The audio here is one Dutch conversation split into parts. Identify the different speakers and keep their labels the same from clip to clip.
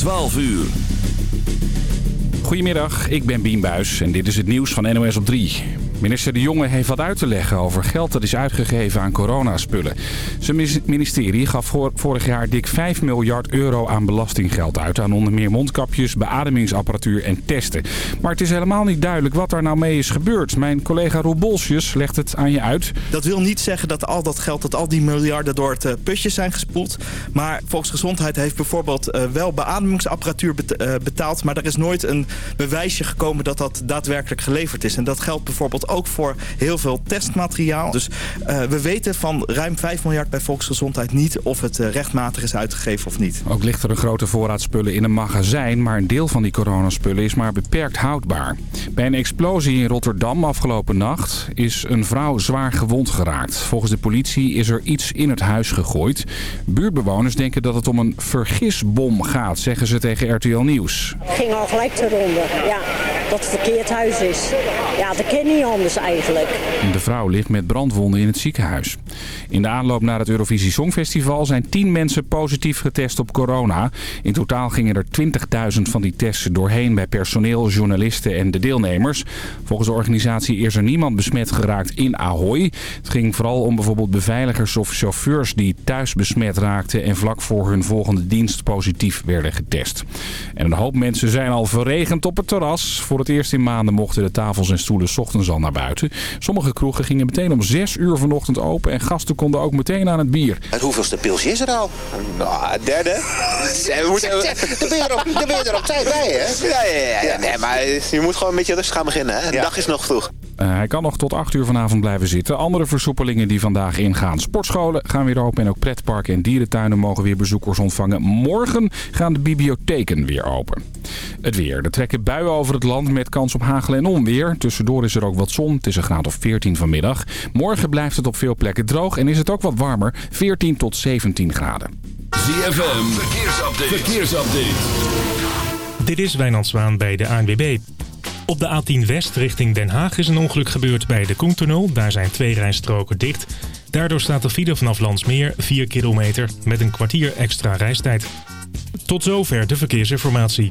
Speaker 1: 12 uur.
Speaker 2: Goedemiddag, ik ben Bien Buis en dit is het nieuws van NOS op 3. Minister De Jonge heeft wat uit te leggen over geld dat is uitgegeven aan coronaspullen. Zijn ministerie gaf vorig jaar dik 5 miljard euro aan belastinggeld uit... aan onder meer mondkapjes, beademingsapparatuur en testen. Maar het is helemaal niet duidelijk wat daar nou mee is gebeurd. Mijn collega Roel Bolsjes legt het aan je uit.
Speaker 3: Dat wil niet zeggen dat al dat geld, dat al die miljarden door het uh, putje zijn gespoeld. Maar Volksgezondheid heeft bijvoorbeeld uh, wel beademingsapparatuur uh, betaald... maar er is nooit een bewijsje gekomen dat dat daadwerkelijk geleverd is. En dat geldt bijvoorbeeld ook voor heel veel testmateriaal. Dus uh, we weten van ruim 5 miljard bij Volksgezondheid niet of het uh, rechtmatig is uitgegeven of niet.
Speaker 2: Ook ligt er een grote voorraad spullen in een magazijn, maar een deel van die coronaspullen is maar beperkt houdbaar. Bij een explosie in Rotterdam afgelopen nacht is een vrouw zwaar gewond geraakt. Volgens de politie is er iets in het huis gegooid. Buurtbewoners denken dat het om een vergisbom gaat, zeggen ze tegen RTL Nieuws.
Speaker 4: Het ging al gelijk te ronden, ja, dat het verkeerd huis is. Ja, dat ken niet eigenlijk.
Speaker 2: De vrouw ligt met brandwonden in het ziekenhuis. In de aanloop naar het Eurovisie Songfestival zijn 10 mensen positief getest op corona. In totaal gingen er 20.000 van die testen doorheen bij personeel, journalisten en de deelnemers. Volgens de organisatie is er niemand besmet geraakt in Ahoy. Het ging vooral om bijvoorbeeld beveiligers of chauffeurs die thuis besmet raakten... en vlak voor hun volgende dienst positief werden getest. En een hoop mensen zijn al verregend op het terras. Voor het eerst in maanden mochten de tafels en stoelen ochtends al naar buiten. Sommige kroegen gingen meteen om 6 uur vanochtend open en gasten konden ook meteen aan het bier.
Speaker 5: Het hoeveelste pilsje is er al? Nou, derde. We moeten, dan, ben je er op, dan ben je er op tijd bij, hè? Ja, ja, ja. Nee, maar je moet gewoon een beetje rustig gaan beginnen, hè? De dag is nog vroeg.
Speaker 2: Uh, hij kan nog tot 8 uur vanavond blijven zitten. Andere versoepelingen die vandaag ingaan. Sportscholen gaan weer open en ook pretparken en dierentuinen mogen weer bezoekers ontvangen. Morgen gaan de bibliotheken weer open. Het weer. Er trekken buien over het land met kans op hagel en onweer. Tussendoor is er ook wat zon. Het is een graad of 14 vanmiddag. Morgen blijft het op veel plekken droog en is het ook wat warmer. 14 tot 17 graden.
Speaker 1: ZFM. Verkeersupdate. Verkeersupdate.
Speaker 6: Dit is Wijnand Zwaan bij de ANWB. Op de A10 West richting Den Haag is een ongeluk gebeurd bij de Koentunnel. Daar zijn twee rijstroken dicht. Daardoor staat de file vanaf Landsmeer 4 kilometer met een kwartier extra reistijd. Tot zover de verkeersinformatie.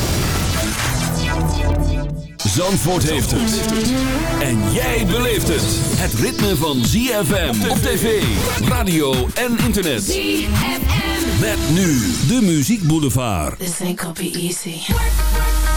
Speaker 1: Zandvoort heeft het. En jij beleeft het. Het ritme van ZFM op tv, radio en internet. ZFM. Met nu de Muziek Boulevard.
Speaker 7: This ain't gonna be easy.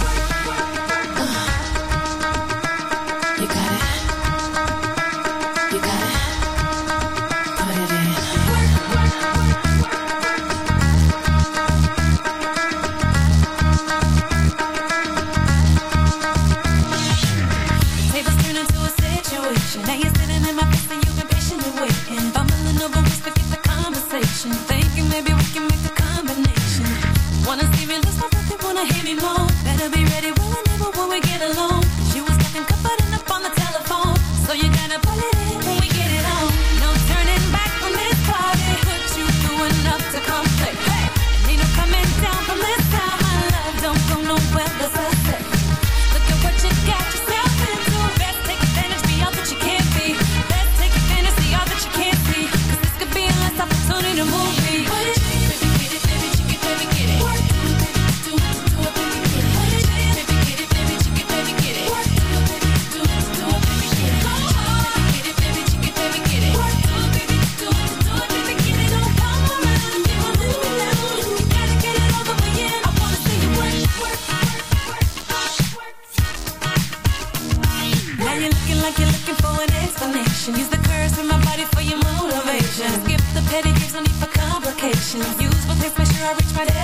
Speaker 8: feelings, not that they wanna hear me more. Better be ready, will I never when we get alone? Reach my destination.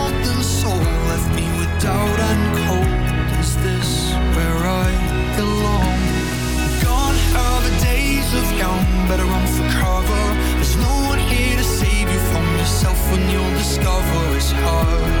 Speaker 9: heart.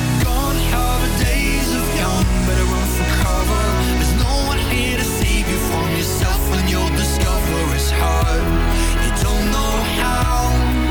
Speaker 9: heart. You don't know how.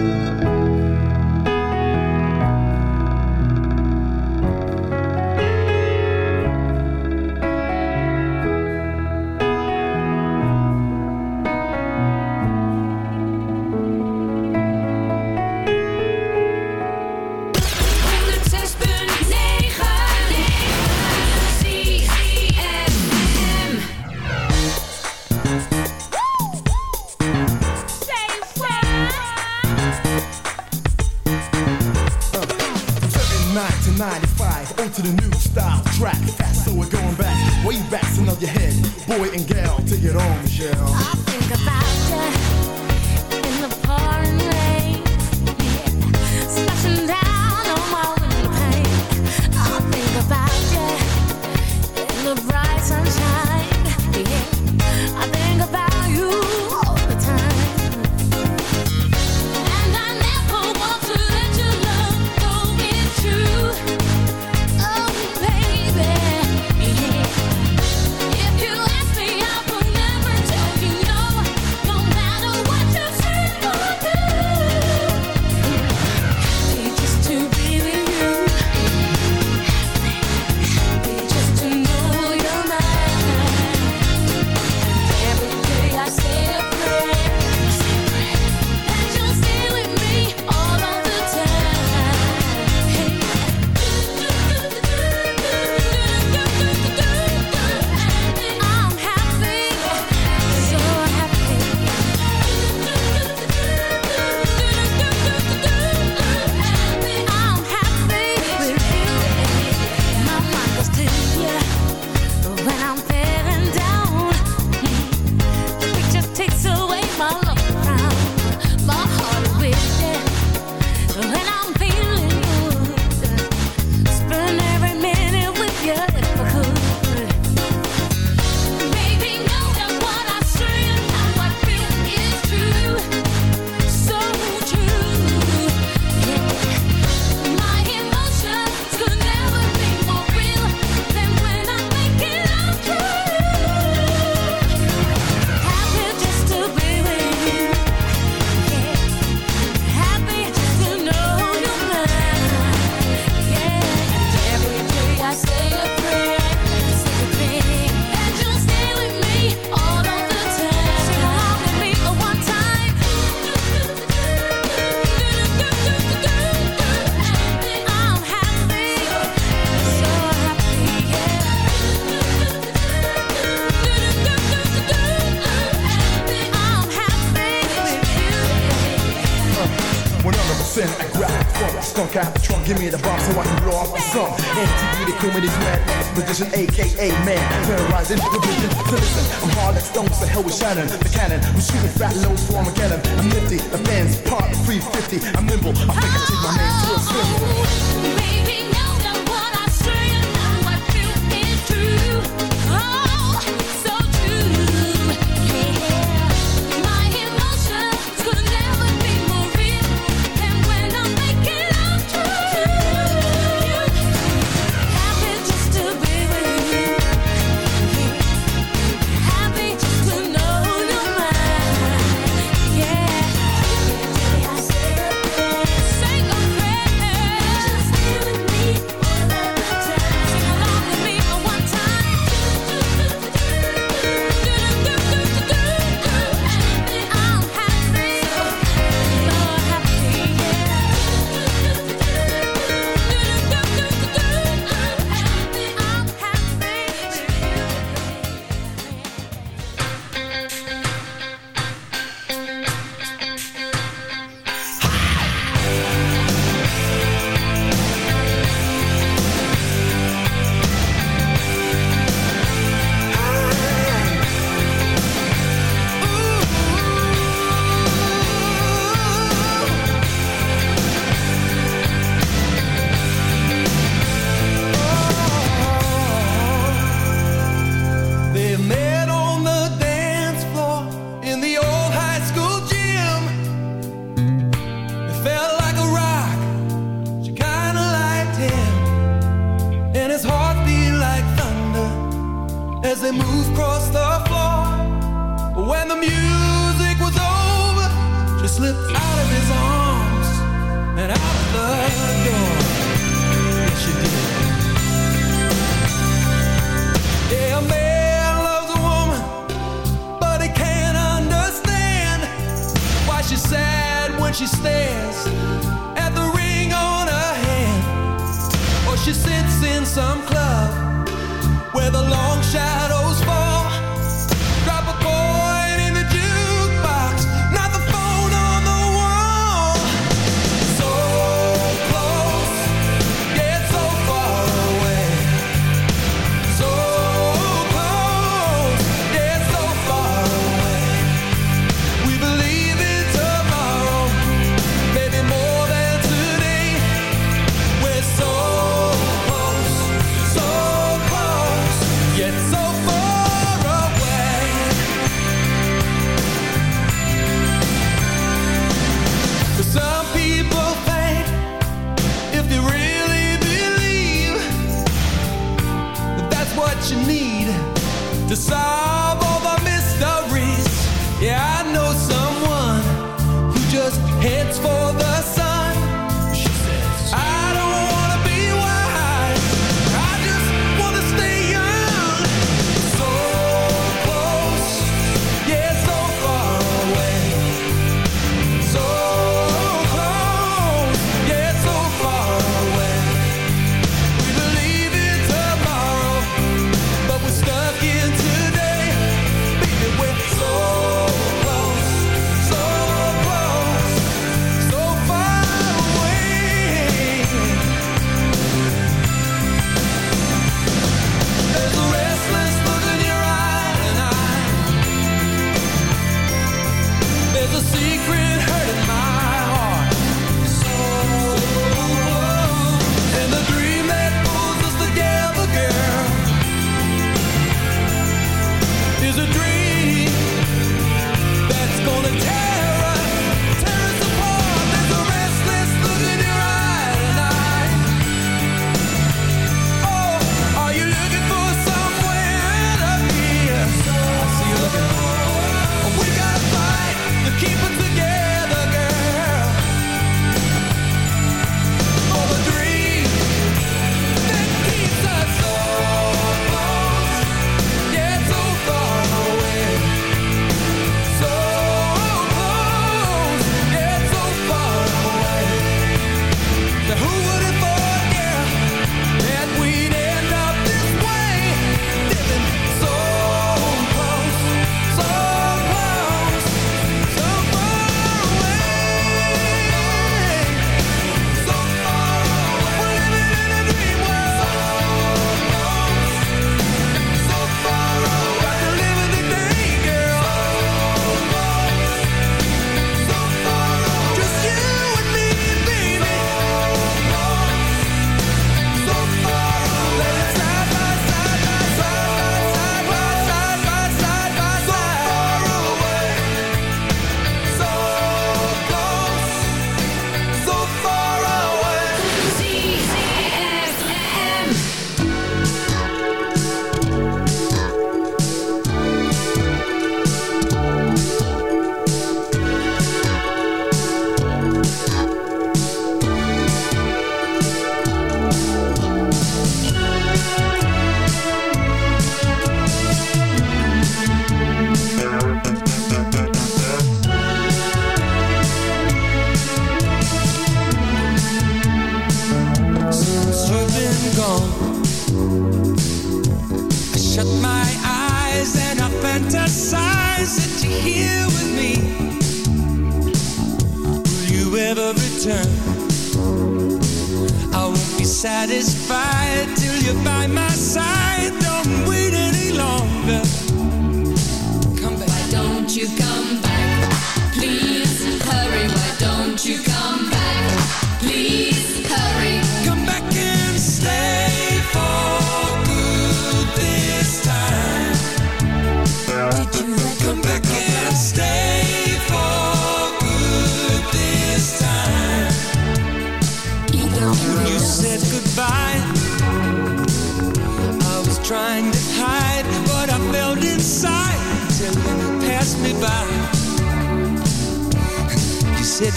Speaker 10: Give me the bomb so I can blow off my song. MTV, the cream of this man, position, aka man. Terrorizing the vision. So listen, I'm hard like stones, the hell with Shannon. The cannon, I'm shooting fat low for Armageddon. I'm nifty, the fans, part 350. I'm nimble, I think I take my name to a
Speaker 11: swim.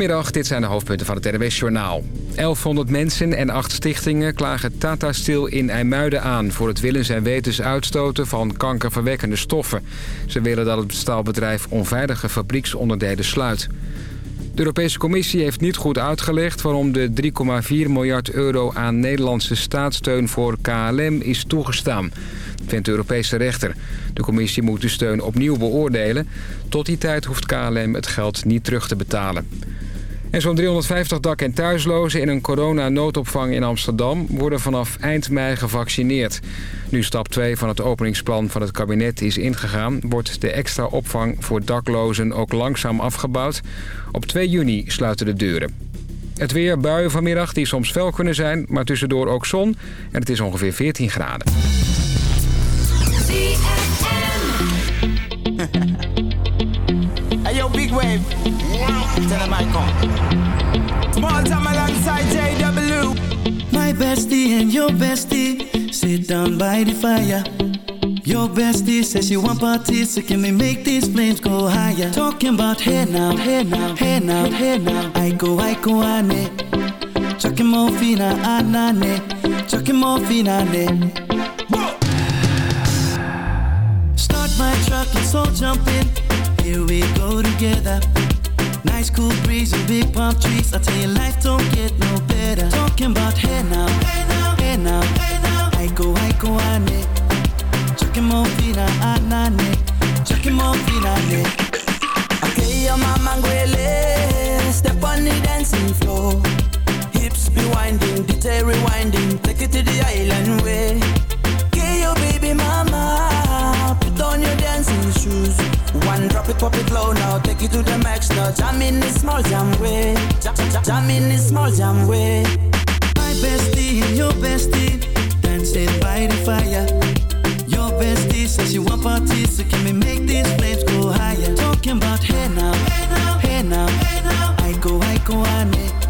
Speaker 12: Goedemiddag, dit zijn de hoofdpunten van het NWS Journaal. 1100 mensen en acht stichtingen klagen Tata Steel in IJmuiden aan... voor het willens en wetens uitstoten van kankerverwekkende stoffen. Ze willen dat het staalbedrijf onveilige fabrieksonderdelen sluit. De Europese Commissie heeft niet goed uitgelegd waarom de 3,4 miljard euro aan Nederlandse staatssteun voor KLM is toegestaan, vindt de Europese rechter. De commissie moet de steun opnieuw beoordelen. Tot die tijd hoeft KLM het geld niet terug te betalen. En zo'n 350 dak- en thuislozen in een coronanoodopvang in Amsterdam... worden vanaf eind mei gevaccineerd. Nu stap 2 van het openingsplan van het kabinet is ingegaan... wordt de extra opvang voor daklozen ook langzaam afgebouwd. Op 2 juni sluiten de deuren. Het weer, buien vanmiddag die soms fel kunnen zijn... maar tussendoor ook zon en het is ongeveer 14 graden.
Speaker 13: Tell them I come. Small time alongside JW.
Speaker 14: My bestie and your bestie sit down by the fire. Your bestie says she want parties, so can we make these flames go higher? Talking about hey now, hey now, hey now, hey now. I go, I go, ane. Chucking more fina, anane. Chucking more fina, ah, ne. Start my truck, let's all jump in. Here we go together. Nice cool breeze and big palm trees. I tell you, life don't get no better. Talking about hey now, hey now, hey now, hey now. I go, I go, ane. Chucking more fina, anane. Chucking more fina, ne.
Speaker 13: Okay, your mama ngwele. Step on the dancing floor. Hips be winding, detail rewinding. Take it to the island way. Okay, your baby mama. On your dancing shoes. One drop it, pop it low now. Take it to the max now. Jam in this small jam way. Jam, in this small jam way.
Speaker 14: My bestie and your bestie dancing by the fire. Your bestie says you want parties, so can we make these flames go higher? Talking about hey now, hey now, hey now, hey now. I go, I go, ane. Chucking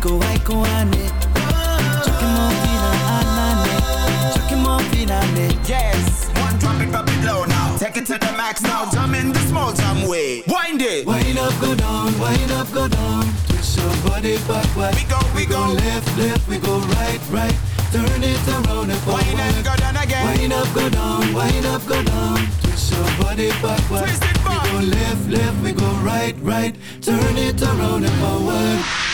Speaker 14: Go, I go, ane. Chucking more anane. Chucking more fina.
Speaker 13: Yes, one drop it, drop it low now Take it to the max now, jam in the small jam way Wind it
Speaker 14: Wind up, go down, wind up, go down. Twist your body backward.
Speaker 13: We go, we go.
Speaker 14: left, left, we go right, right. Turn it around and forward.
Speaker 13: Wind and go down again
Speaker 14: Wind up, go down, wind up, go down. Twist your body backward.
Speaker 13: Twist it back.
Speaker 14: We go left, left, we go right, right. Turn it around and forward.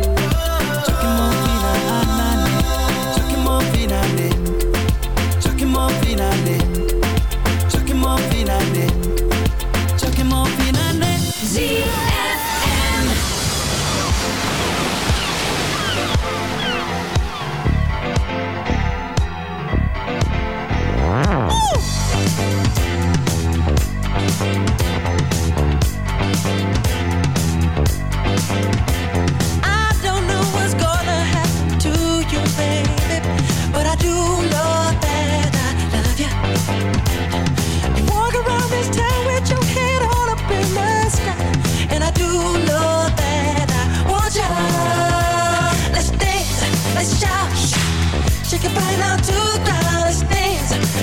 Speaker 14: shake your body down to the ground.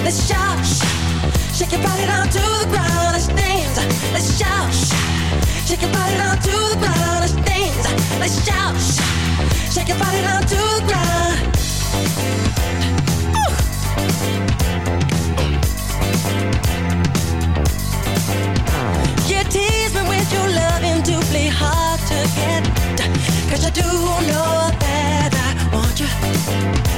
Speaker 14: Let's shout, shout, shake your body down to the ground. Let's shout, shake your body down to the ground. You tease me with your to play hard to I do know that I want you.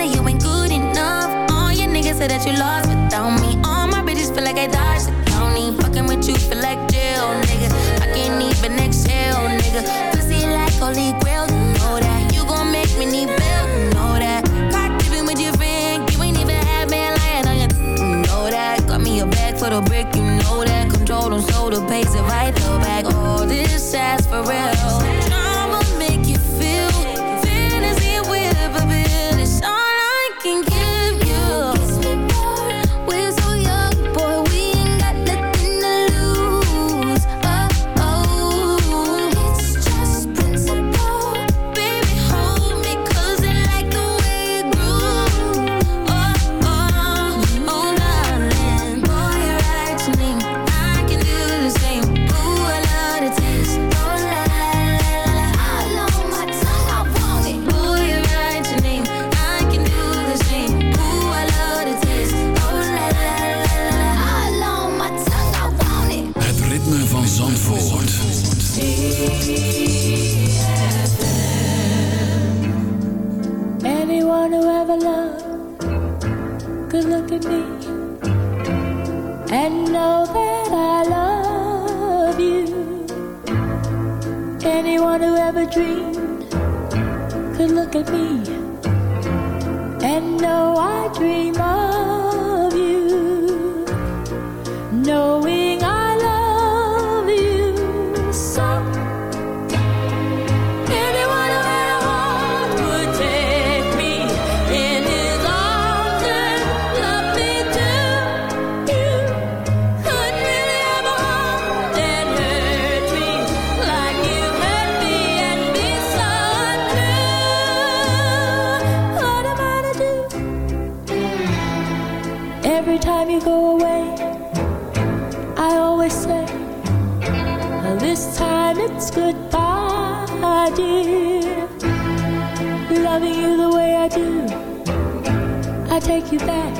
Speaker 15: that you
Speaker 16: ain't
Speaker 17: good enough. All your niggas say that you lost. you
Speaker 1: there.